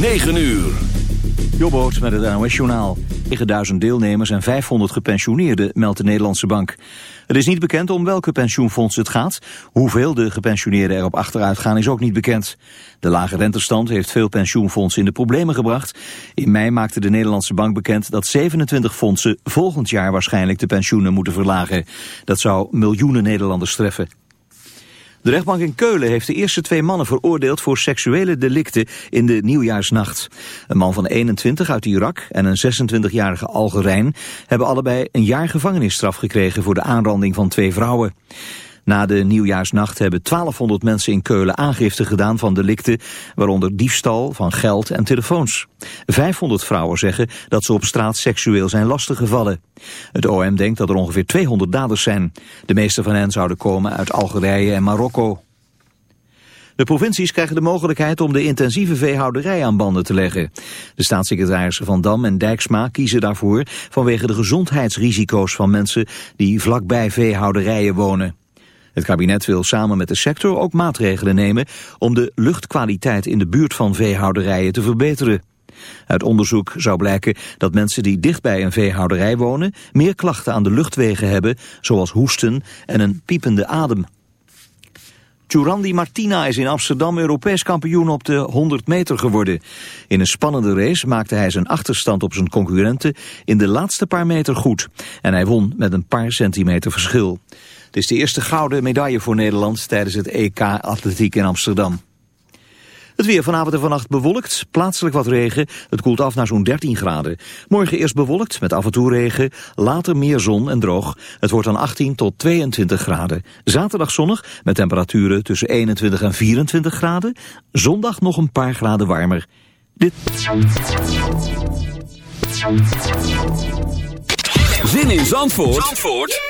9 uur. Jobboot met het NOS-journaal. 9000 deelnemers en 500 gepensioneerden, meldt de Nederlandse Bank. Het is niet bekend om welke pensioenfonds het gaat. Hoeveel de gepensioneerden erop achteruit gaan is ook niet bekend. De lage rentestand heeft veel pensioenfondsen in de problemen gebracht. In mei maakte de Nederlandse Bank bekend dat 27 fondsen volgend jaar waarschijnlijk de pensioenen moeten verlagen. Dat zou miljoenen Nederlanders treffen. De rechtbank in Keulen heeft de eerste twee mannen veroordeeld voor seksuele delicten in de nieuwjaarsnacht. Een man van 21 uit Irak en een 26-jarige Algerijn hebben allebei een jaar gevangenisstraf gekregen voor de aanranding van twee vrouwen. Na de nieuwjaarsnacht hebben 1200 mensen in Keulen aangifte gedaan van delicten, waaronder diefstal van geld en telefoons. 500 vrouwen zeggen dat ze op straat seksueel zijn lastiggevallen. Het OM denkt dat er ongeveer 200 daders zijn. De meeste van hen zouden komen uit Algerije en Marokko. De provincies krijgen de mogelijkheid om de intensieve veehouderij aan banden te leggen. De staatssecretarissen Van Dam en Dijksma kiezen daarvoor vanwege de gezondheidsrisico's van mensen die vlakbij veehouderijen wonen. Het kabinet wil samen met de sector ook maatregelen nemen om de luchtkwaliteit in de buurt van veehouderijen te verbeteren. Uit onderzoek zou blijken dat mensen die dicht bij een veehouderij wonen meer klachten aan de luchtwegen hebben, zoals hoesten en een piepende adem. Jurandi Martina is in Amsterdam Europees kampioen op de 100 meter geworden. In een spannende race maakte hij zijn achterstand op zijn concurrenten in de laatste paar meter goed. En hij won met een paar centimeter verschil. Het is de eerste gouden medaille voor Nederland tijdens het EK Atletiek in Amsterdam. Het weer vanavond en vannacht bewolkt, plaatselijk wat regen. Het koelt af naar zo'n 13 graden. Morgen eerst bewolkt met af en toe regen, later meer zon en droog. Het wordt dan 18 tot 22 graden. Zaterdag zonnig met temperaturen tussen 21 en 24 graden. Zondag nog een paar graden warmer. Zin in Zandvoort, Zandvoort?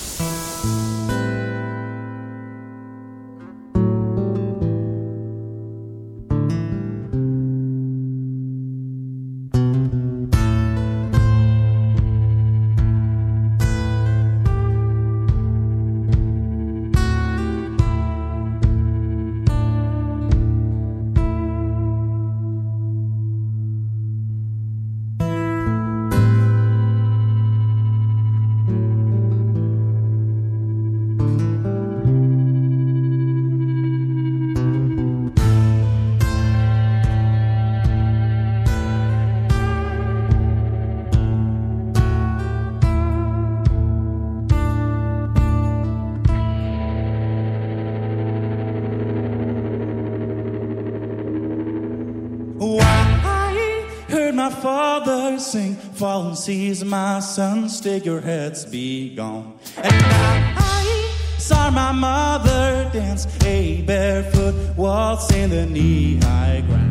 Fallen seas, my sons, stick your heads be gone. And I saw my mother dance a barefoot waltz in the knee-high grass. Sometimes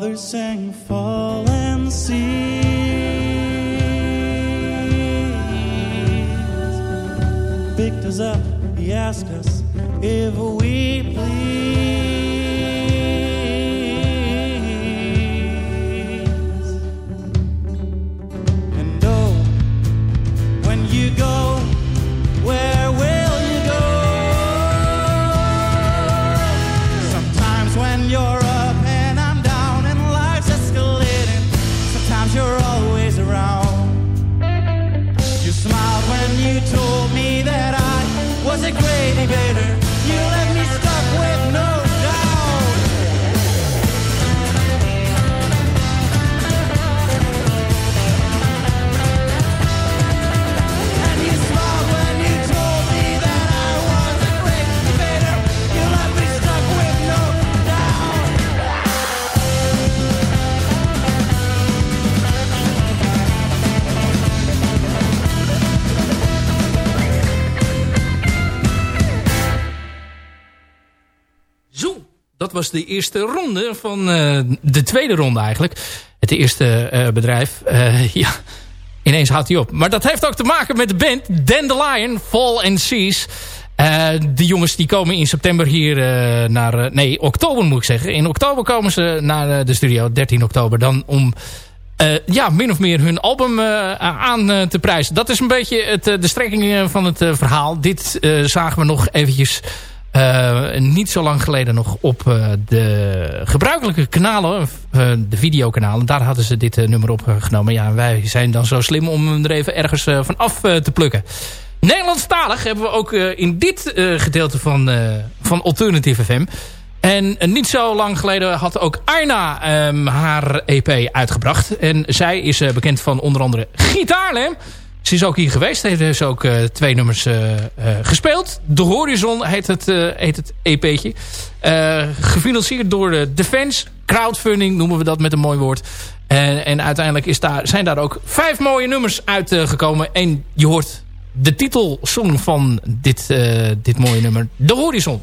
father sang, Fall and see. Picked us up, he asked us if we please. De eerste ronde van eh, de tweede ronde eigenlijk. Het eerste eh, bedrijf. Eh, ja, ineens houdt hij op. Maar dat heeft ook te maken met de band Dandelion, Fall and Seas. Eh de jongens die komen in september hier naar... nee, oktober moet ik zeggen. In oktober komen ze naar de studio, 13 oktober. Dan om ja, min of meer hun album aan te prijzen. Dat is een beetje het, de strekking van het verhaal. Dit zagen we nog eventjes eh, niet zo lang geleden nog op eh, de gebruikelijke kanalen, eh, de videokanalen. Daar hadden ze dit nummer opgenomen. Ja, wij zijn dan zo slim om hem er even ergens van af te plukken. Nederlandstalig hebben we ook in dit gedeelte van, van Alternative FM. En niet zo lang geleden had ook Arna ehm, haar EP uitgebracht. En zij is bekend van onder andere Gitaarlem. Ze is ook hier geweest. Heeft dus ook eh, twee nummers eh, eh, gespeeld. De Horizon heet het, heet het EP'tje. Gefinancierd door de Defense. Crowdfunding noemen we dat met een mooi woord. En, en uiteindelijk is daar, zijn daar ook vijf mooie nummers uitgekomen. en je hoort de titelsong van dit, dit mooie nummer. De Horizon.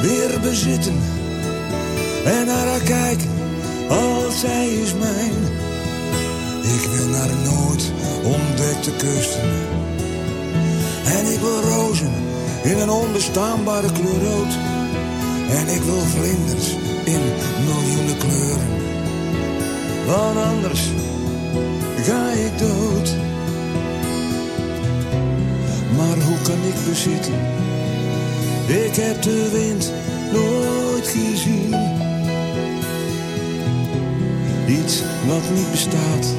Weer bezitten en naar haar kijken als zij is mijn. Ik wil naar nooit ontdekte kusten en ik wil rozen in een onbestaanbare kleur rood. En ik wil vlinders in miljoenen kleuren. Want anders ga ik dood. Maar hoe kan ik bezitten? Ik heb de wind nooit gezien. Iets wat niet bestaat.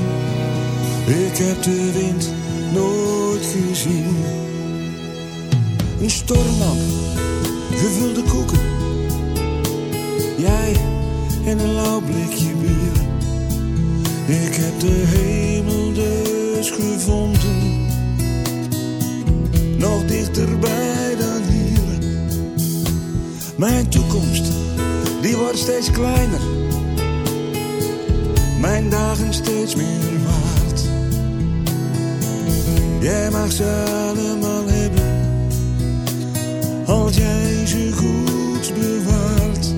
Ik heb de wind nooit gezien. Een stormlamp, gevulde koeken. Jij en een lauw blikje bier. Ik heb de hemel dus gevonden. Nog dichterbij. Mijn toekomst, die wordt steeds kleiner. Mijn dagen steeds meer waard. Jij mag ze allemaal hebben. Als jij ze goed bewaart.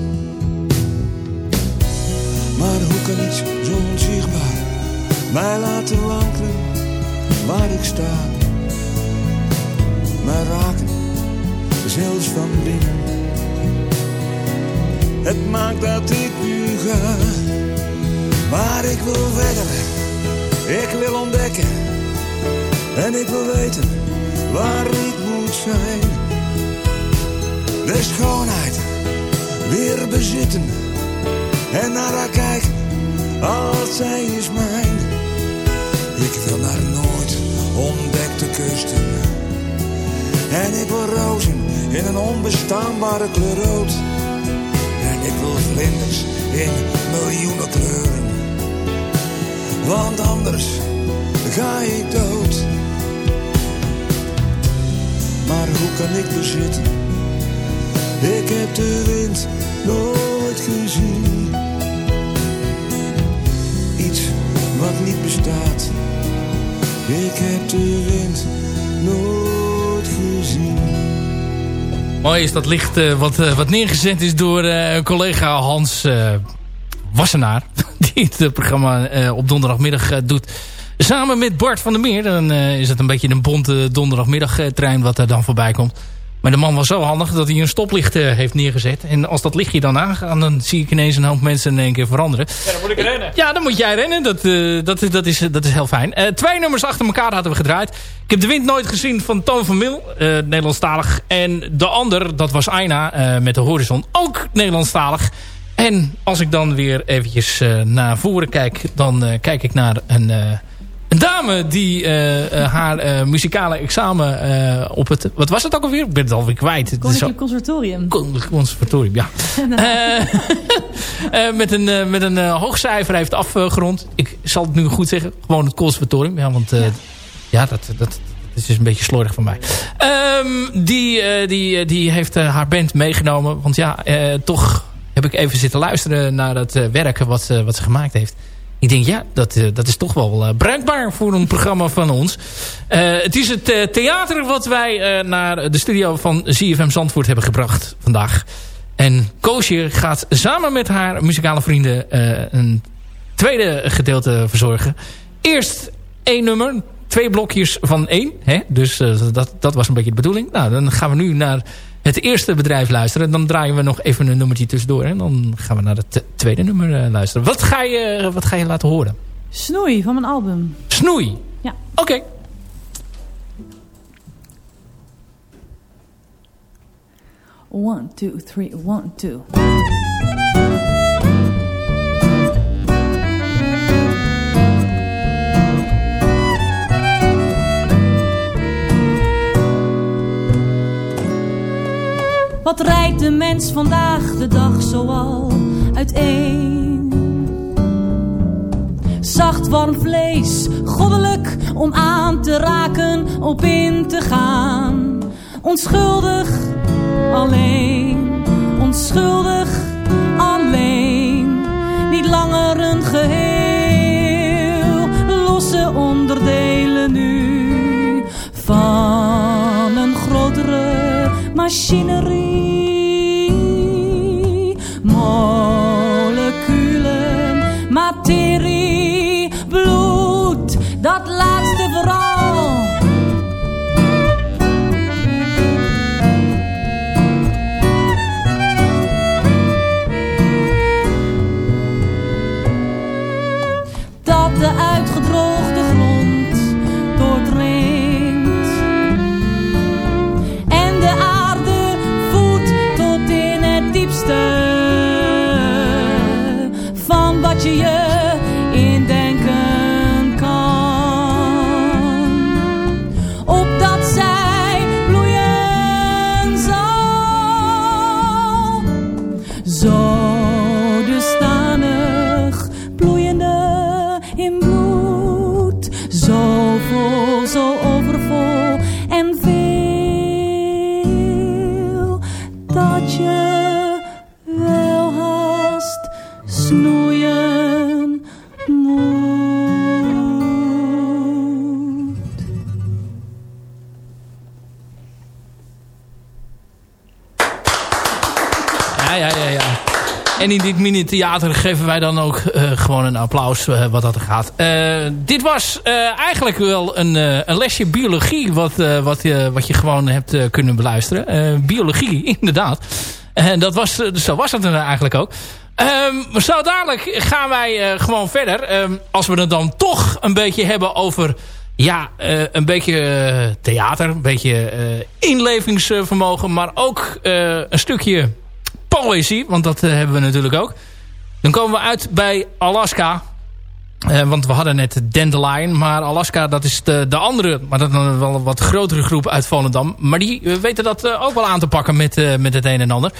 Maar hoe kan iets zo onzichtbaar mij laten wankelen waar ik sta? Mij raken, zelfs van binnen. Het maakt dat ik nu ga, maar ik wil verder. Ik wil ontdekken en ik wil weten waar ik moet zijn. De schoonheid weer bezitten en naar haar kijken als zij is mijn. Ik wil naar nooit ontdekte kusten en ik wil rozen in een onbestaanbare kleur rood. Ik wil vlinders in miljoenen kleuren, want anders ga ik dood. Maar hoe kan ik bezitten? Ik heb de wind nooit gezien. Iets wat niet bestaat. Ik heb de wind nooit gezien. Mooi is dat licht eh, wat, eh, wat neergezet is door eh, collega Hans Wassenaar. Die het programma op donderdagmiddag doet. Samen met Bart van der Meer. Dan is het een beetje een bonte donderdagmiddagtrein wat er dan voorbij komt. Maar de man was zo handig dat hij een stoplicht eh, heeft neergezet. En als dat lichtje dan aangaat, dan zie ik ineens een hoop mensen in één keer veranderen. Ja, dan moet ik rennen. Ja, dan moet jij rennen. Dat, eh, dat, dat, is, dat is heel fijn. Eh, twee nummers achter elkaar hadden we gedraaid. Ik heb De Wind nooit gezien van Toon van Mil. eh, Nederlandstalig. En de ander, dat was Aina eh, met De Horizon. Ook Nederlandstalig. En als ik dan weer eventjes eh, naar voren kijk... dan eh, kijk ik naar een... een dame die eh, eh, haar eh, muzikale examen op het... Wat was het ook alweer? Ik ben het alweer kwijt. Koninklijk Conservatorium. Koninklijk Conservatorium, ja. Met een, met een eh, hoog cijfer heeft afgerond. Ik zal het nu goed zeggen. Gewoon het conservatorium. Ja, want eh, ja. dat, dat, dat is dus een beetje slordig van mij. Ehm, die, die, die heeft haar band meegenomen. Want ja, toch heb ik even zitten luisteren naar het eh, werk wat, wat ze gemaakt heeft. Ik denk, ja, dat, eh, dat is toch wel eh, bruikbaar voor een programma van ons. Eh, het is het theater wat wij naar de studio van ZFM Zandvoort hebben gebracht vandaag. En Koosje gaat samen met haar muzikale vrienden een tweede gedeelte verzorgen. Eerst één nummer twee blokjes van één. Hè? Dus dat, dat was een beetje de bedoeling. Nou, dan gaan we nu naar het eerste bedrijf luisteren. Dan draaien we nog even een nummertje tussendoor. En dan gaan we naar het tweede nummer luisteren. Wat ga, je, wat ga je laten horen? Snoei van mijn album. Snoei? Ja. Oké. One, two, three, one, two. Wat rijdt de mens vandaag de dag zoal uiteen? Zacht warm vlees, goddelijk om aan te raken, op in te gaan. Onschuldig alleen, onschuldig alleen. Niet langer een geheel, losse onderdelen nu van machinerie. Moleculen, materie, in dit mini-theater geven wij dan ook eh, gewoon een applaus eh, wat dat er gaat. Eh, dit was eigenlijk wel een, een lesje biologie wat, wat, je, wat je gewoon hebt kunnen beluisteren. Biologie, inderdaad. En dat was, zo was het eigenlijk ook. Ehm, zo dadelijk gaan wij gewoon verder. Ehm, als we het dan toch een beetje hebben over... Ja, een beetje theater, een beetje inlevingsvermogen... maar ook een stukje poëzie, want dat eh, hebben we natuurlijk ook. Dan komen we uit bij Alaska. Eh, want we hadden net Dandelion, maar Alaska dat is de, de andere, maar dat is wel een wat grotere groep uit Volendam. Maar die eh, weten dat ook wel aan te pakken met, met het een en ander.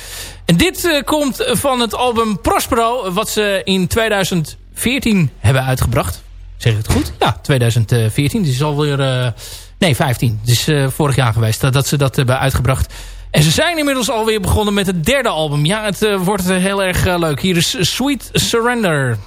En dit komt van het album Prospero, wat ze in 2014 hebben uitgebracht. Zeg ik het goed? Ja, 2014. Het is alweer... nee, 15. Het is vorig jaar geweest dat, dat ze dat hebben uitgebracht. En ze zijn inmiddels alweer begonnen met het derde album. Ja, het eh, wordt heel erg eh, leuk. Hier is Sweet Surrender.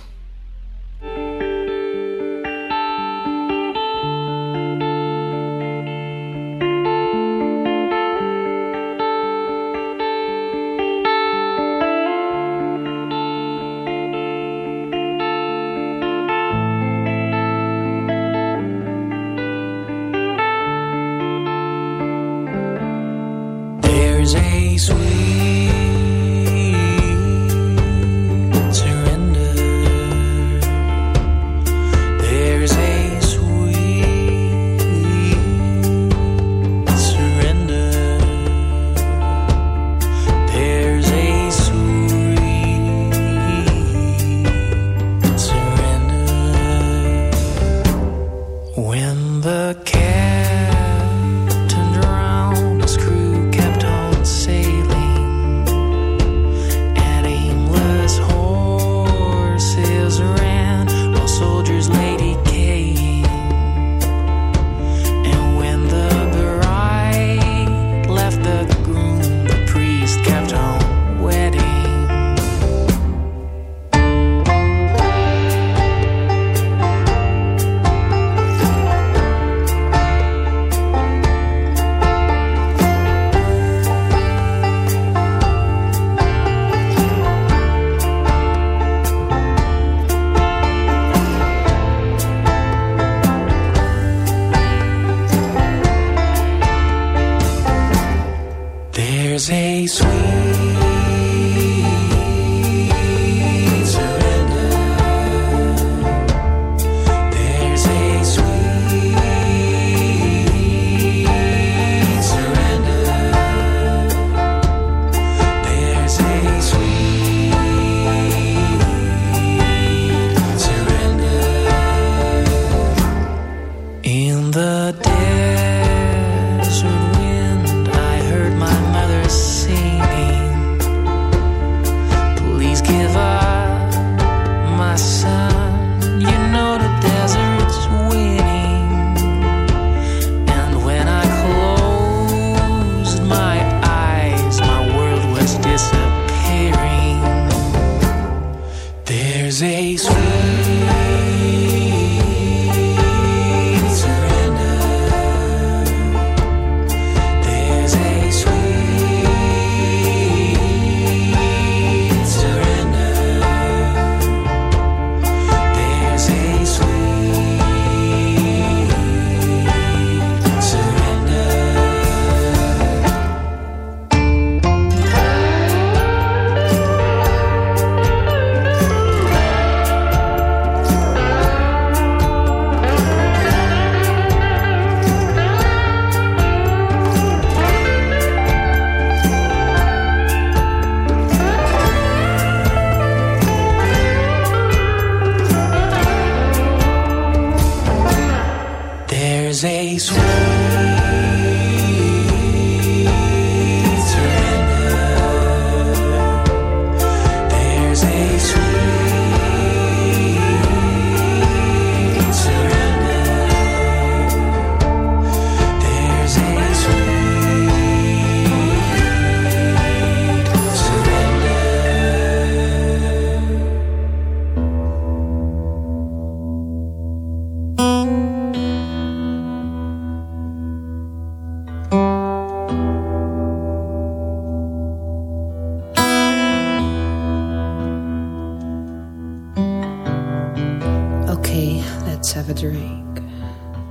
Have a drink.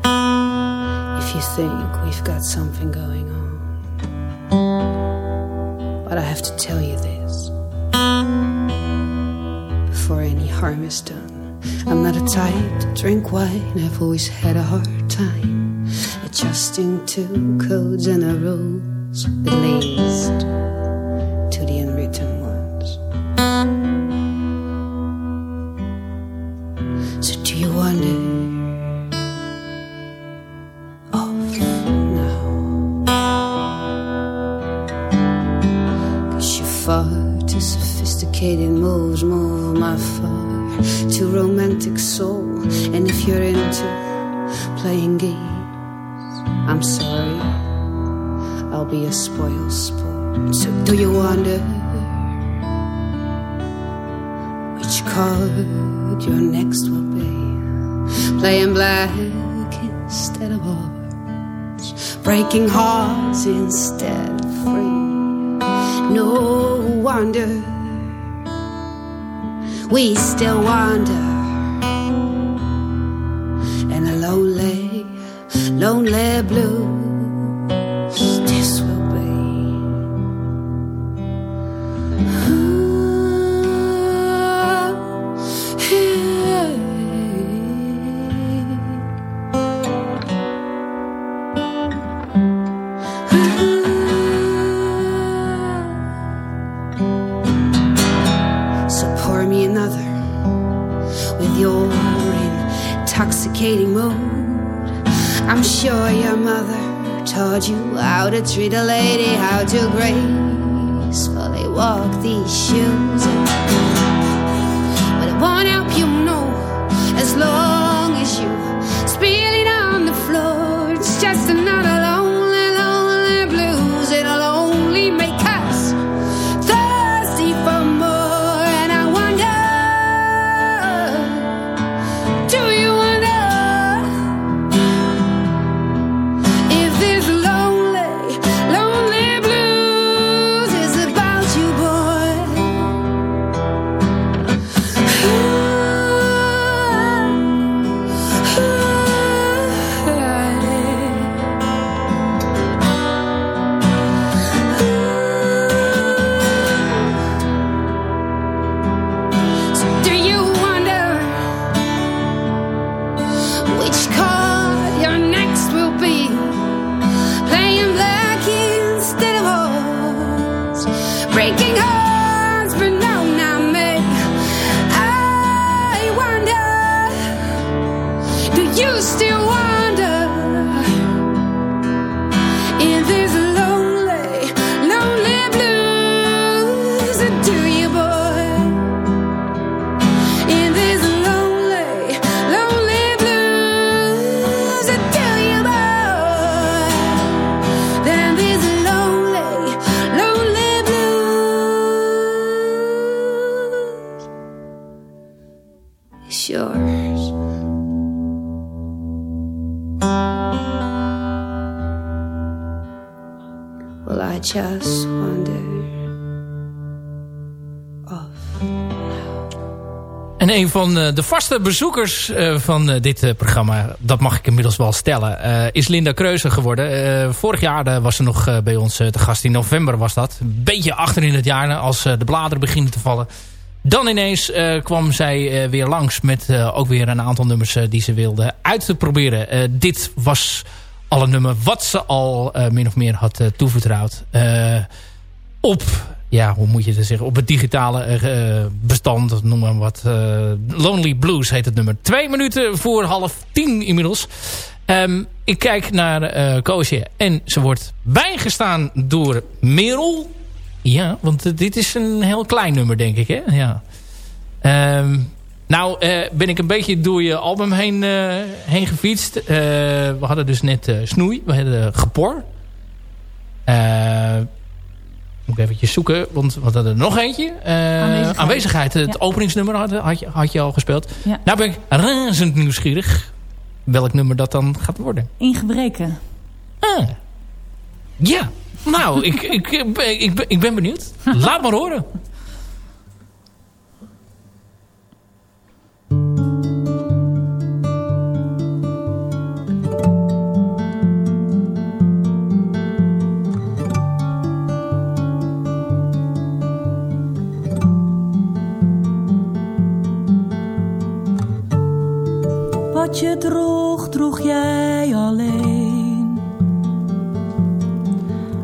If you think we've got something going on. But I have to tell you this before any harm is done. I'm not a type to drink wine, I've always had a hard time adjusting to codes and rules, at least breaking hearts instead of free. No wonder we still wander intoxicating mood. I'm sure your mother taught you how to treat a lady, how to gracefully walk these shoes. But it won't help you know as long En een van eh, de vaste bezoekers eh, van eh, dit programma, dat mag ik inmiddels wel stellen, is Linda Kreuzer geworden. vorig jaar was ze nog bij ons te gast. In november was dat. Een beetje achter in het jaar als de bladeren beginnen te vallen. Dan ineens kwam zij weer langs met ook weer een aantal nummers die ze wilde uit te proberen. dit was al een nummer wat ze al min of meer had toevertrouwd. op ja, hoe moet je het zeggen, op het digitale bestand, noem maar wat. Lonely Blues heet het nummer. Twee minuten voor half tien inmiddels. Um, ik kijk naar uh, Koosje en ze wordt bijgestaan door Merel. Ja, want dit is een heel klein nummer, denk ik, hè? Ja. Um, nou, ben ik een beetje door je album heen, heen gefietst. we hadden dus net Snoei, we hadden Gepor. Eh moet ik eventjes zoeken, want we hadden er nog eentje. Uh, aanwezigheid. aanwezigheid. Het openingsnummer had, had, je, had je al gespeeld. Ja. Nou ben ik razend nieuwsgierig welk nummer dat dan gaat worden. Ingebreken. Ah. Ja, nou, ik, ik, ik, ik, ik ben benieuwd. Laat maar horen. Je droeg, droeg jij alleen.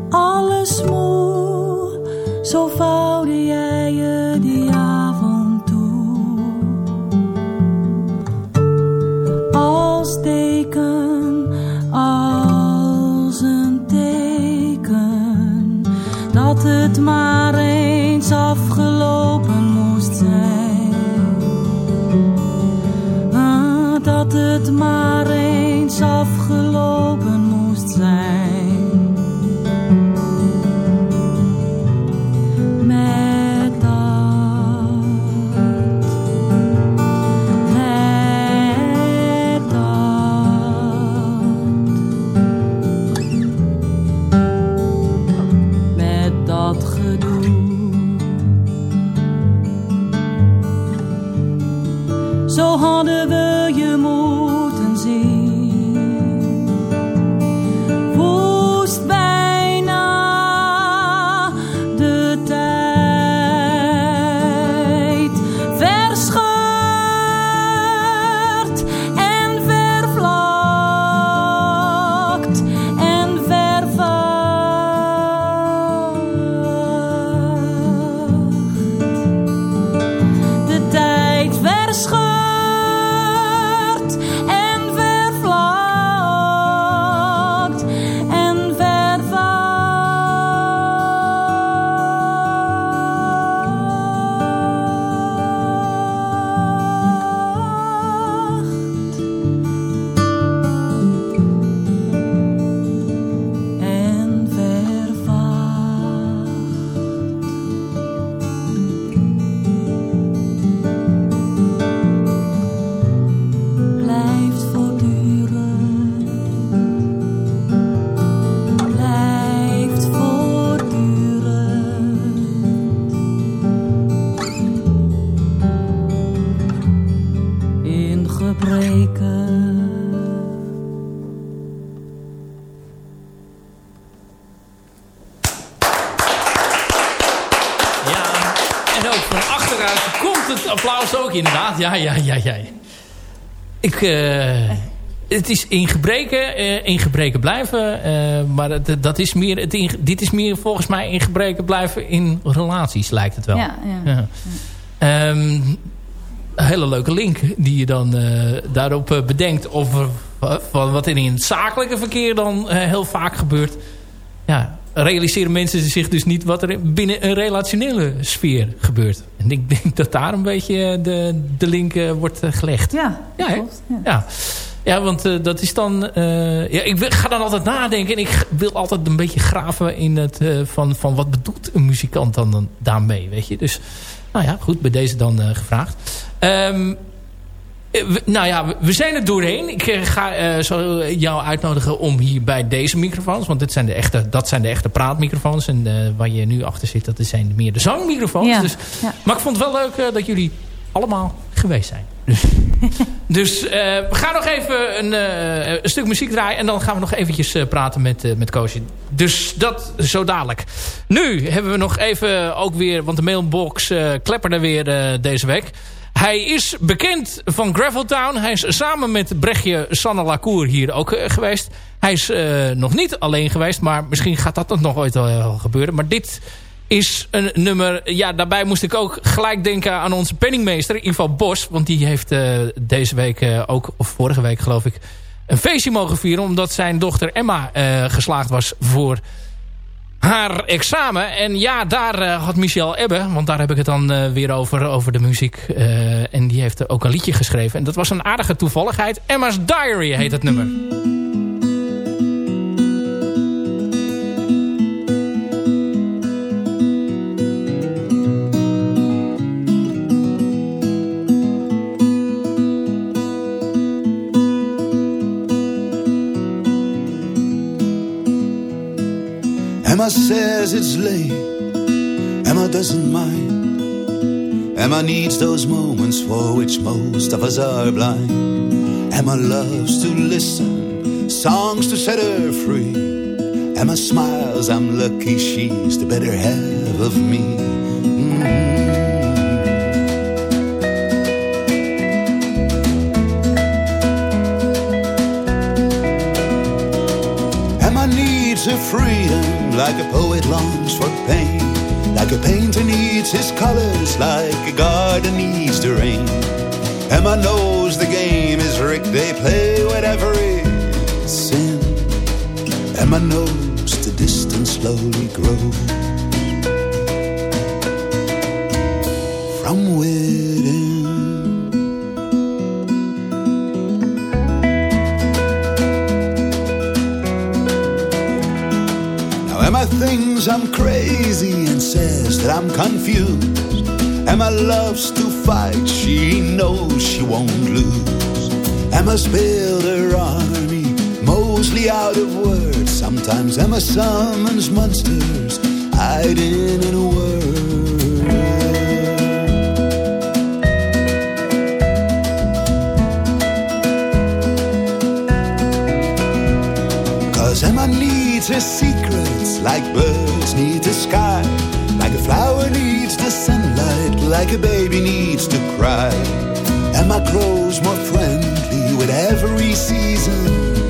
Alles moe, zo vouwde jij je die avond toe. Als teken, als een teken, dat het maar eens afgelopen dat het maar ook inderdaad. Ja, ja, ja, ja. Ik, eh, het is in gebreken, eh, in gebreken blijven. eh, maar dat, dat is meer, het in- dit is meer volgens mij in gebreken blijven in relaties, lijkt het wel. Ja, ja. Ja. Ehm, een hele leuke link die je dan daarop bedenkt wa- van wat er in het zakelijke verkeer dan heel vaak gebeurt. Ja, realiseren mensen zich dus niet wat er binnen een relationele sfeer gebeurt. En ik denk dat daar een beetje eh, de, de link eh, wordt eh, gelegd. Ja, Ja, klopt. Ja. Ja, ja want dat is dan... ja, ik ga dan altijd nadenken. En ik wil altijd een beetje graven in het... van, van wat bedoelt een muzikant dan, dan daarmee, weet je. Dus, nou ja, goed. Bij deze dan gevraagd. Eh, we- nou ja, we- zijn er doorheen. Ik eh, ga eh, zo jou uitnodigen om hier bij deze microfoons... want dit zijn de echte, dat zijn de echte praatmicrofoons... en eh, waar je nu achter zit, dat zijn meer de zangmicrofoons. Ja, Dus, ja. Maar ik vond het wel leuk eh, dat jullie allemaal geweest zijn. Dus, dus eh, we gaan nog even een, eh, een stuk muziek draaien... en dan gaan we nog eventjes eh, praten met, eh met Koosje. Dus dat zo dadelijk. Nu hebben we nog even ook weer... want de mailbox eh klepperde weer eh, deze week... Hij is bekend van Graveltown. Hij is samen met Brechtje Sanne Lacour hier ook eh, geweest. Hij is eh, nog niet alleen geweest, maar misschien gaat dat nog ooit wel gebeuren. Maar dit is een nummer... Ja, daarbij moest ik ook gelijk denken aan onze penningmeester Ivo Bos. Want die heeft eh, deze week eh, ook, of vorige week geloof ik... een feestje mogen vieren. Omdat zijn dochter Emma eh, geslaagd was voor haar examen. En ja, daar eh, had Michel Ebbe, want daar heb ik het dan eh, weer over, over de muziek. eh, en die heeft ook een liedje geschreven. En dat was een aardige toevalligheid. Emma's Diary heet het nummer. Emma says it's late. Emma doesn't mind. Emma needs those moments for which most of us are blind. Emma loves to listen, songs to set her free. Emma smiles, I'm lucky she's the better half of me. Mm. Emma needs her freedom like a poet longs for pain. Like a painter needs his colors, like a garden needs the rain. Emma knows the game is rigged, they play whatever is sin. Emma knows the distance slowly grows from within. Thinks I'm crazy and says that I'm confused. Emma loves to fight, she knows she won't lose. Emma's built her army, mostly out of words. Sometimes Emma summons monsters, like a baby needs to cry. Emma grows more friendly with every season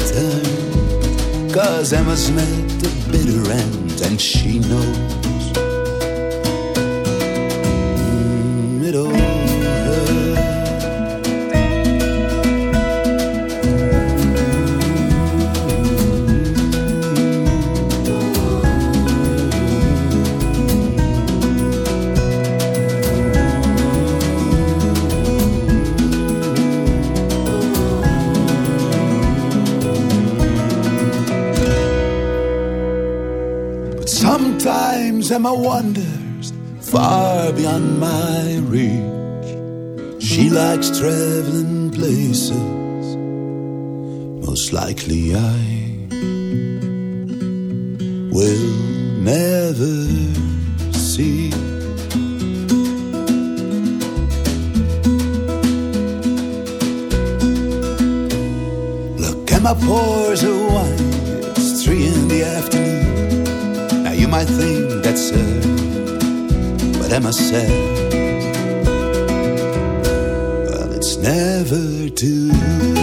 turn. Cause Emma's met the bitter end and she knows. Sometimes Emma wanders far beyond my reach. She likes traveling places. Most likely I will never see. Look, at my pours of wine. It's three in the afternoon. Might think that's her, but Emma said, Well, it's never too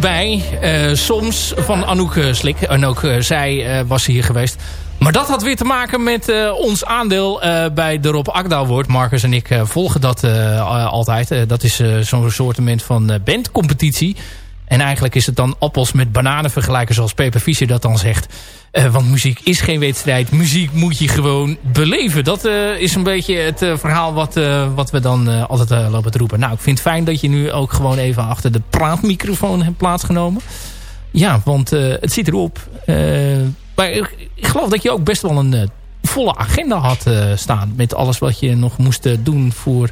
dichtbij. eh, soms van Anouk eh, Slik. En ook eh, zij was hier geweest. Maar dat had weer te maken met ons aandeel bij de Rob Akda Award. Marcus en ik volgen dat altijd. Dat is zo'n soortement van bandcompetitie. En eigenlijk is het dan appels met bananen vergelijken zoals Peper Fischer dat dan zegt. Eh, want muziek is geen wedstrijd. Muziek moet je gewoon beleven. Dat eh, is een beetje het eh, verhaal wat, wat we dan altijd lopen te roepen. Nou, ik vind het fijn dat je nu ook gewoon even achter de praatmicrofoon hebt plaatsgenomen. Ja, want het zit erop. Maar ik, ik geloof dat je ook best wel een volle agenda had staan. Met alles wat je nog moest doen voor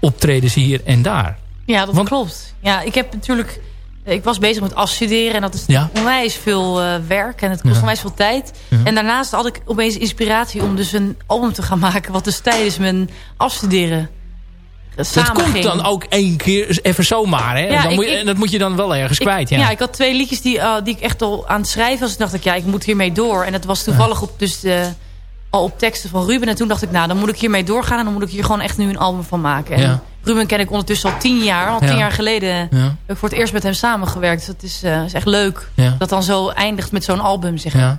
optredens hier en daar. Ja, dat Want- klopt. Ja, ik heb natuurlijk... Ik was bezig met afstuderen en dat is Ja. onwijs veel eh, werk en het kost Ja. onwijs veel tijd. Ja. En daarnaast had ik opeens inspiratie om dus een album te gaan maken... wat dus tijdens mijn afstuderen eh, Dat samen komt ging. dan ook één keer even zomaar. Hè? Ja, dan ik- moet je, en dat moet je dan wel ergens Ik- kwijt. Ja. ik had twee liedjes die, eh, die ik echt al aan het schrijven was. Toen dacht ik, ja, ik moet hiermee door. En het was toevallig op, dus, eh, al op teksten van Ruben. En toen dacht ik, nou, dan moet ik hiermee doorgaan. En dan moet ik hier gewoon echt nu een album van maken. En Ja. Ruben ken ik ondertussen al tien jaar. Al Ja. tien jaar geleden Ja. heb ik voor het eerst met hem samengewerkt. Dus dat is, eh, is echt leuk. Ja. Dat dan zo eindigt met zo'n album, zeg maar. Ja,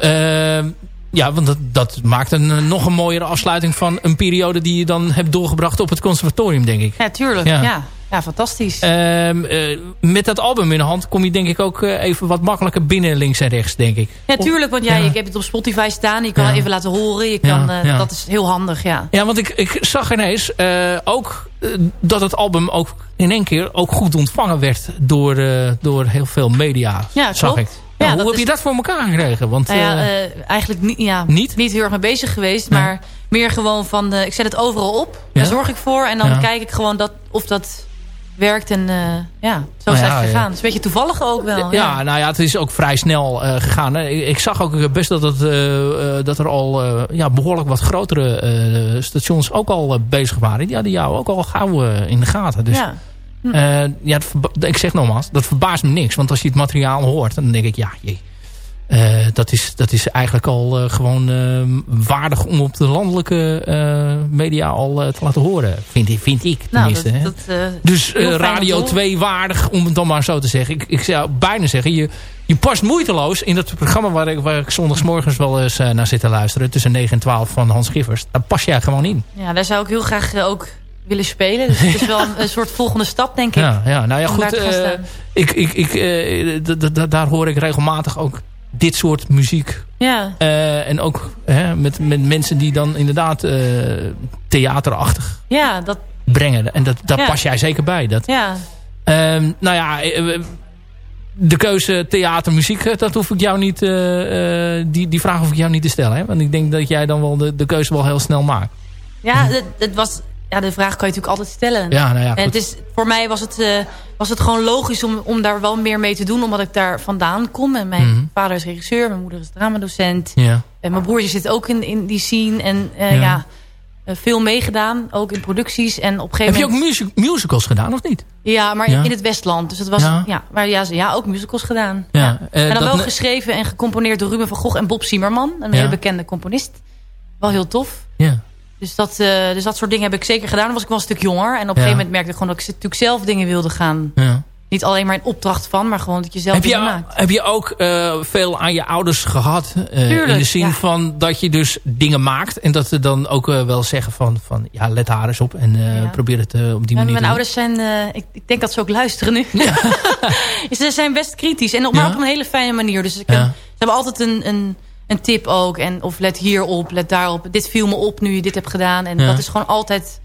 Ehm, ja want dat, dat maakt een eh, nog een mooiere afsluiting van een periode die je dan hebt doorgebracht op het conservatorium, denk ik. Ja, tuurlijk. Ja. Ja, fantastisch. Ehm, eh, met dat album in de hand kom je denk ik ook eh, even wat makkelijker binnen links en rechts, denk ik. ja, tuurlijk. Want jij, Ja. ik heb het op Spotify staan. Je kan Ja. even laten horen. Je kan, eh. Dat is heel handig, ja. Ja, want ik, ik zag ineens ook dat het album ook in één keer ook goed ontvangen werd door, door heel veel media, Ja, zag klopt. ik. Nou, hoe heb is- je dat voor elkaar gekregen? Want, Nou ja, eigenlijk niet, ja, Niet? niet heel erg mee bezig geweest. Maar meer gewoon van, ik zet het overal op. Daar zorg ik voor. En dan kijk ik gewoon dat, of dat werkt. En eh, ja, zo Nou is ja, het gegaan. Het is een beetje toevallig ook wel. ja, nou ja, het is ook vrij snel eh, gegaan. hè. Ik, ik zag ook best dat, het, eh, eh, dat er al eh, ja, behoorlijk wat grotere eh, stations ook al eh, bezig waren. Die hadden jou ook al gauw eh, in de gaten. Dus, Ja. eh, ja, ik zeg nogmaals, dat verbaast me niks. Want als je het materiaal hoort, dan denk ik, ja, jee. Eh, dat, is, dat is eigenlijk al eh, gewoon eh, waardig om op de landelijke eh, media al te laten horen. Vind, ik- vind ik Nou, tenminste. dat, hè. dat, Dus Radio horen. 2 waardig, om het dan maar zo te zeggen. Ik, ik zou bijna zeggen, je, je past moeiteloos in dat programma waar ik, waar ik zondagsmorgens wel eens naar zit te luisteren. Tussen 9 en 12 van Hans Giffers. Daar pas jij gewoon in. ja, daar zou ik heel graag ook willen spelen. Dus het is wel een, soort volgende stap, denk ik. Ja, ja, nou ja, goed. ik, ik, ik, daar hoor ik regelmatig ook dit soort muziek Ja. Eh, en ook hè, met, met mensen die dan inderdaad eh, theaterachtig Ja, dat, brengen. En dat, daar Ja. pas jij zeker bij. Dat, ja. Ehm, nou ja, eh, de keuze theater, muziek, dat hoef ik jou niet, die, die vraag hoef ik jou niet te stellen. Hè? Want ik denk dat jij dan wel de, de keuze wel heel snel maakt. Ja, het, het was, ja, de vraag kan je natuurlijk altijd stellen. Ja, nou ja, en het is, voor mij was het, eh, was het gewoon logisch om, om daar wel meer mee te doen. Omdat ik daar vandaan kom. En mijn Mhm. vader is regisseur, mijn moeder is dramadocent. Ja. En mijn broertje zit ook in, in die scene. En eh, Ja. ja, eh, veel meegedaan. Ook in producties. En op een Heb gegeven je ook music- musicals gedaan of niet? Ja, maar in het Westland. Dus het was, Ja. ja. maar ja, ja, ook musicals gedaan. Ja, en dan dat wel geschreven en gecomponeerd door Ruben van Gogh en Bob Siemerman. Een hele bekende componist. Wel heel tof. Ja. Dus dat, eh, dus dat soort dingen heb ik zeker gedaan. Dan was ik wel een stuk jonger. En op een gegeven moment merkte ik gewoon dat ik natuurlijk zelf dingen wilde gaan. Ja. Niet alleen maar in opdracht van, maar gewoon dat je zelf Heb je, maakt. heb je ook eh, veel aan je ouders gehad? eh, in de zin ja. van dat je dus dingen maakt. En dat ze dan ook wel zeggen van, van ja, let haar eens op. En Ja. probeer het op die En manier mijn ouders zijn, ik, ik denk dat ze ook luisteren nu. ze zijn best kritisch. En op, maar Ja. op een hele fijne manier. Dus ik, Ja. ze hebben altijd een, een, een tip ook. En, of let hierop, let daarop. Dit viel me op nu je dit hebt gedaan. En Ja. dat is gewoon altijd...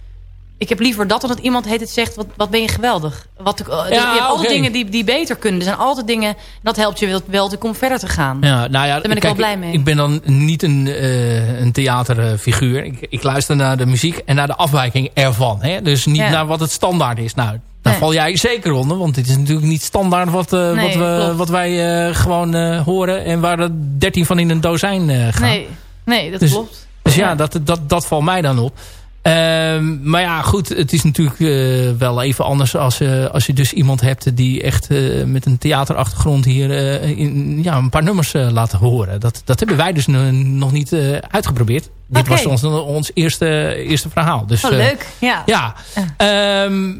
Ik heb liever dat dan dat iemand heet het zegt, wat, wat ben je geweldig. Wat, eh, dus je hebt altijd dingen die, die beter kunnen. Er zijn altijd dingen, dat helpt je wel, wel om verder te gaan. Ja, nou ja, Daar ben ik kijk, wel blij mee. Ik ben dan niet een, eh, een theaterfiguur. Ik, ik luister naar de muziek en naar de afwijking ervan. Hè? Dus niet Ja. naar wat het standaard is. Nou, daar Nee. val jij zeker onder. Want dit is natuurlijk niet standaard wat, eh, Nee, wat, we, wat wij eh, gewoon eh, horen. En waar er dertien van in een dozijn gaan. Nee, nee, dat Dus- klopt. Dus ja, dat, dat, dat valt mij dan op. Ehm, maar ja, goed, het is natuurlijk wel even anders als, als je dus iemand hebt die echt met een theaterachtergrond hier in, ja, een paar nummers laten horen. Dat, dat hebben wij dus nog niet uitgeprobeerd. Dit was ons, ons eerste, eerste verhaal. Dus, Oh, leuk. Ja. ja. Ehm,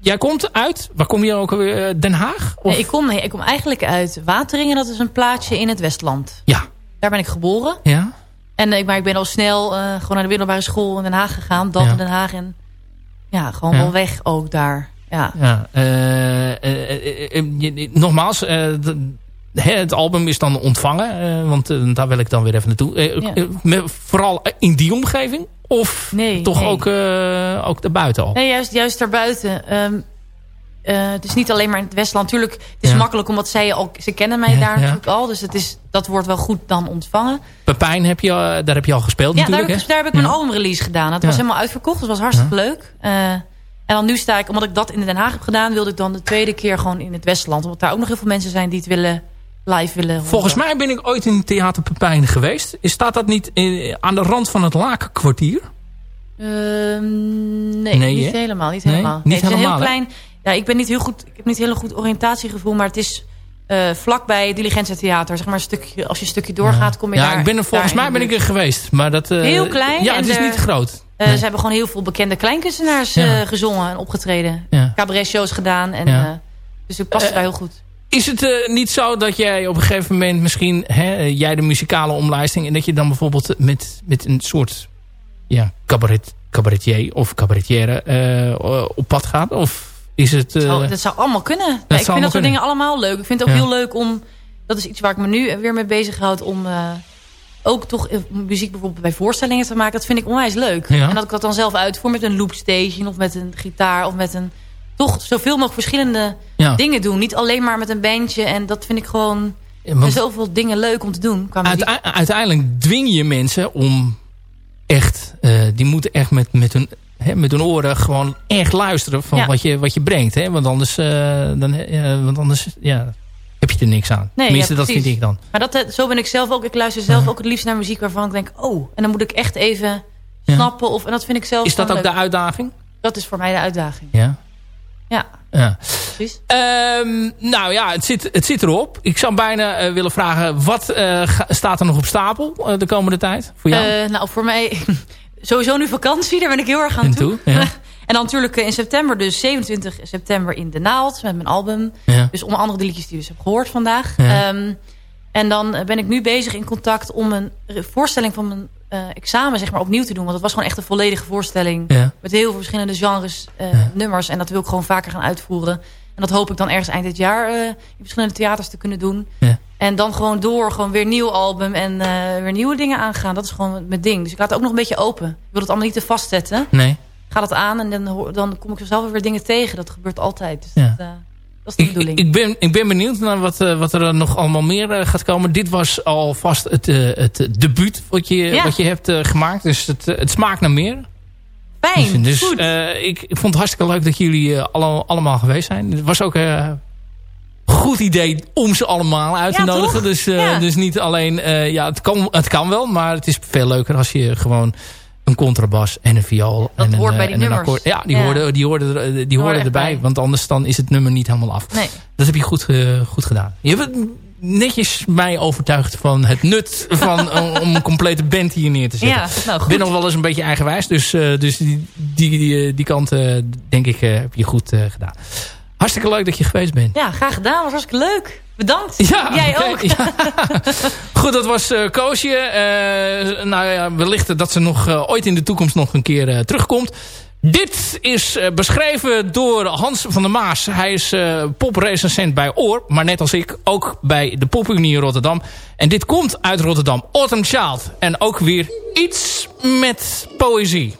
jij komt uit, waar kom je ook? Eh, Den Haag? Of? Nee, ik, kom, nee, ik kom eigenlijk uit Wateringen. Dat is een plaatsje in het Westland. Ja. Daar ben ik geboren. Ja? En eh, maar ik ben al snel eh, gewoon naar de middelbare school in Den Haag gegaan. Dat Ja. in Den Haag. En ja, gewoon Ja. wel weg ook daar. Ja. Ja, nogmaals, het album is dan ontvangen, want daar wil ik dan weer even naartoe. Met- vooral in die omgeving? Of Nee, toch nee. ook, eh ook daarbuiten al? Nee, juist, juist daarbuiten. Eh, het is niet alleen maar in het Westland. Natuurlijk, het is Ja. makkelijk omdat zij al... Ze kennen mij Ja, daar ja. natuurlijk al. Dus het is, dat wordt wel goed dan ontvangen. Pepijn heb je, eh, daar heb je al gespeeld Ja, daar natuurlijk. heb, ik, daar heb ik mijn albumrelease gedaan. Dat was helemaal uitverkocht. Dat was hartstikke leuk. Eh, en dan nu sta ik, omdat ik dat in Den Haag heb gedaan... wilde ik dan de tweede keer gewoon in het Westland. Omdat daar ook nog heel veel mensen zijn die het willen live willen horen. Volgens mij ben ik ooit in Theater Pepijn geweest. Staat dat niet eh, aan de rand van het Laakkwartier? Ehm, nee, Nee, niet helemaal. Niet Nee? helemaal. Niet het is een heel klein. Ja, ik ben niet heel goed. Ik heb niet heel goed oriëntatiegevoel, maar het is eh vlakbij het Diligentia Theater. Zeg maar een stukje. Als je een stukje doorgaat, kom je Ja, daar. ik ben er, volgens mij ben ik er geweest. Maar dat, eh, Heel klein Ja, het is niet groot. Ze hebben gewoon heel veel bekende kleinkunstenaars Ja. gezongen en opgetreden. Ja. Cabaret-shows gedaan. En, Ja. dus het past daar heel goed. Is het eh, niet zo dat jij op een gegeven moment misschien... Hè, eh, jij de muzikale omlijsting... en dat je dan bijvoorbeeld met, met een soort ja, cabaret, cabaretier of cabaretière eh, op pad gaat? Of is het... eh, Oh, dat zou allemaal kunnen. Ja, ik vind dat soort kunnen. dingen allemaal leuk. Ik vind het ook Ja. heel leuk om... Dat is iets waar ik me nu weer mee bezighoud. Om ook toch muziek bijvoorbeeld bij voorstellingen te maken. Dat vind ik onwijs leuk. Ja. En dat ik dat dan zelf uitvoer met een loopstation. Of met een gitaar. Of met een... Toch zoveel mogelijk verschillende Ja. dingen doen. Niet alleen maar met een bandje. En dat vind ik gewoon... Ja, want- Er zoveel dingen leuk om te doen. Uite- uiteindelijk dwing je mensen om echt... eh, die moeten echt met, met, hun, hè, met hun oren gewoon echt luisteren... van Ja. wat, je, wat je brengt. Hè? Want anders, eh, dan, eh, want anders ja, heb je er niks aan. Nee, Tenminste, dat vind ik dan. Maar dat, zo ben ik zelf ook. Ik luister zelf ook het liefst naar muziek waarvan ik denk... Oh, en dan moet ik echt even snappen. Of, en dat vind ik zelf Is dat ook de uitdaging? Dat is voor mij de uitdaging. Ja. Ja, ja. precies. Ehm, nou ja, het zit, het zit erop. Ik zou bijna eh, willen vragen... wat eh, staat er nog op stapel eh, de komende tijd voor jou? Nou, voor mij sowieso nu vakantie. Daar ben ik heel erg aan En toe. toe, ja. en dan natuurlijk in september, dus 27 september in De Naald met mijn album. Ja. Dus onder andere de liedjes die je dus hebt gehoord vandaag. Ehm, en dan ben ik nu bezig in contact om een voorstelling van mijn eh, examen zeg maar, opnieuw te doen. Want het was gewoon echt een volledige voorstelling. Ja. Met heel veel verschillende genres, eh, nummers. En dat wil ik gewoon vaker gaan uitvoeren. En dat hoop ik dan ergens eind dit jaar eh, in verschillende theaters te kunnen doen. Ja. En dan gewoon door, gewoon weer nieuw album en weer nieuwe dingen aangaan. Dat is gewoon mijn ding. Dus ik laat het ook nog een beetje open. Ik wil het allemaal niet te vastzetten. Nee. Ga dat aan en dan, dan kom ik zelf weer dingen tegen. Dat gebeurt altijd. Dus dat is de Ik, bedoeling. ik, ik ben, ik ben benieuwd naar wat, eh, wat er nog allemaal meer eh, gaat komen. Dit was alvast het, eh, het debuut wat je, Ja. wat je hebt gemaakt. Dus het, het smaakt naar meer. Fijn, dus goed. eh, ik, ik vond het hartstikke leuk dat jullie alle, allemaal geweest zijn. Het was ook een goed idee om ze allemaal uit te Ja, nodigen. toch? Dus, Ja. dus niet alleen... ja, het kan, het kan wel, maar het is veel leuker als je gewoon een contrabas en een viool Dat en een, hoort bij eh, die en een nummers. akkoord. Ja, die Ja. hoorden, die hoorden, eh, die hoorden erbij. bij. Want anders dan is het nummer niet helemaal af. Nee. Dat heb je goed, goed gedaan. Je hebt netjes mij overtuigd van het nut van, om een complete band hier neer te zetten. Ja, nou goed. ben nog wel eens een beetje eigenwijs. Dus, eh, dus die, die, die, die kant, denk ik, heb je goed gedaan. Hartstikke leuk dat je geweest bent. Ja, graag gedaan. Was hartstikke leuk. Bedankt. Ja, Jij ook. Goed, dat was uh, Koosje. Uh, nou ja, wellicht dat ze nog eh, ooit in de toekomst nog een keer terugkomt. Dit is beschreven door Hans van der Maas. Hij is poprecensent bij Oor, maar net als ik ook bij de Popunie in Rotterdam. En dit komt uit Rotterdam, Autumn Child. En ook weer iets met poëzie.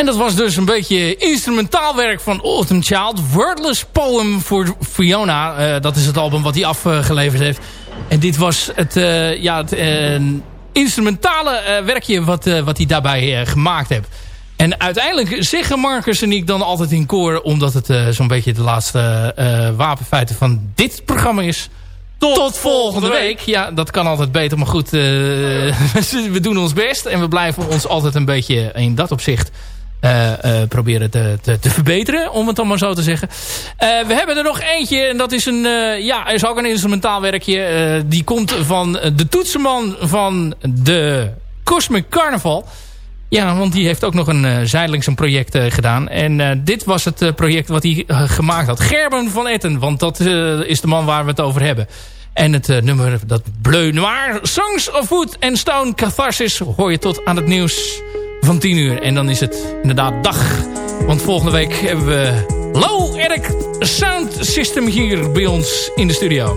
En dat was dus een beetje instrumentaal werk van Autumn Child. Wordless Poem voor Fiona. Eh, dat is het album wat hij afgeleverd heeft. En dit was het, eh, ja, het instrumentale eh, werkje wat, wat hij daarbij gemaakt heeft. En uiteindelijk zeggen Marcus en ik dan altijd in koor... omdat het zo'n beetje de laatste wapenfeiten van dit programma is... Tot, volgende week. Ja, dat kan altijd beter. Maar goed, we doen ons best. En we blijven ons altijd een beetje in dat opzicht uh, uh, proberen te, te, te, verbeteren, om het dan maar zo te zeggen. Uh, we hebben er nog eentje, en dat is een, ja, is ook een instrumentaal werkje. die komt van de toetsenman van de Cosmic Carnival. Ja, want die heeft ook nog een zijdelings een project gedaan. En dit was het project wat hij gemaakt had. Gerben van Etten, want dat is de man waar we het over hebben. En het nummer, dat Bleu Noir, Songs of Wood and Stone Catharsis... hoor je tot aan het nieuws van 10 uur. En dan is het inderdaad dag. Want volgende week hebben we Low Eric Sound System hier bij ons in de studio.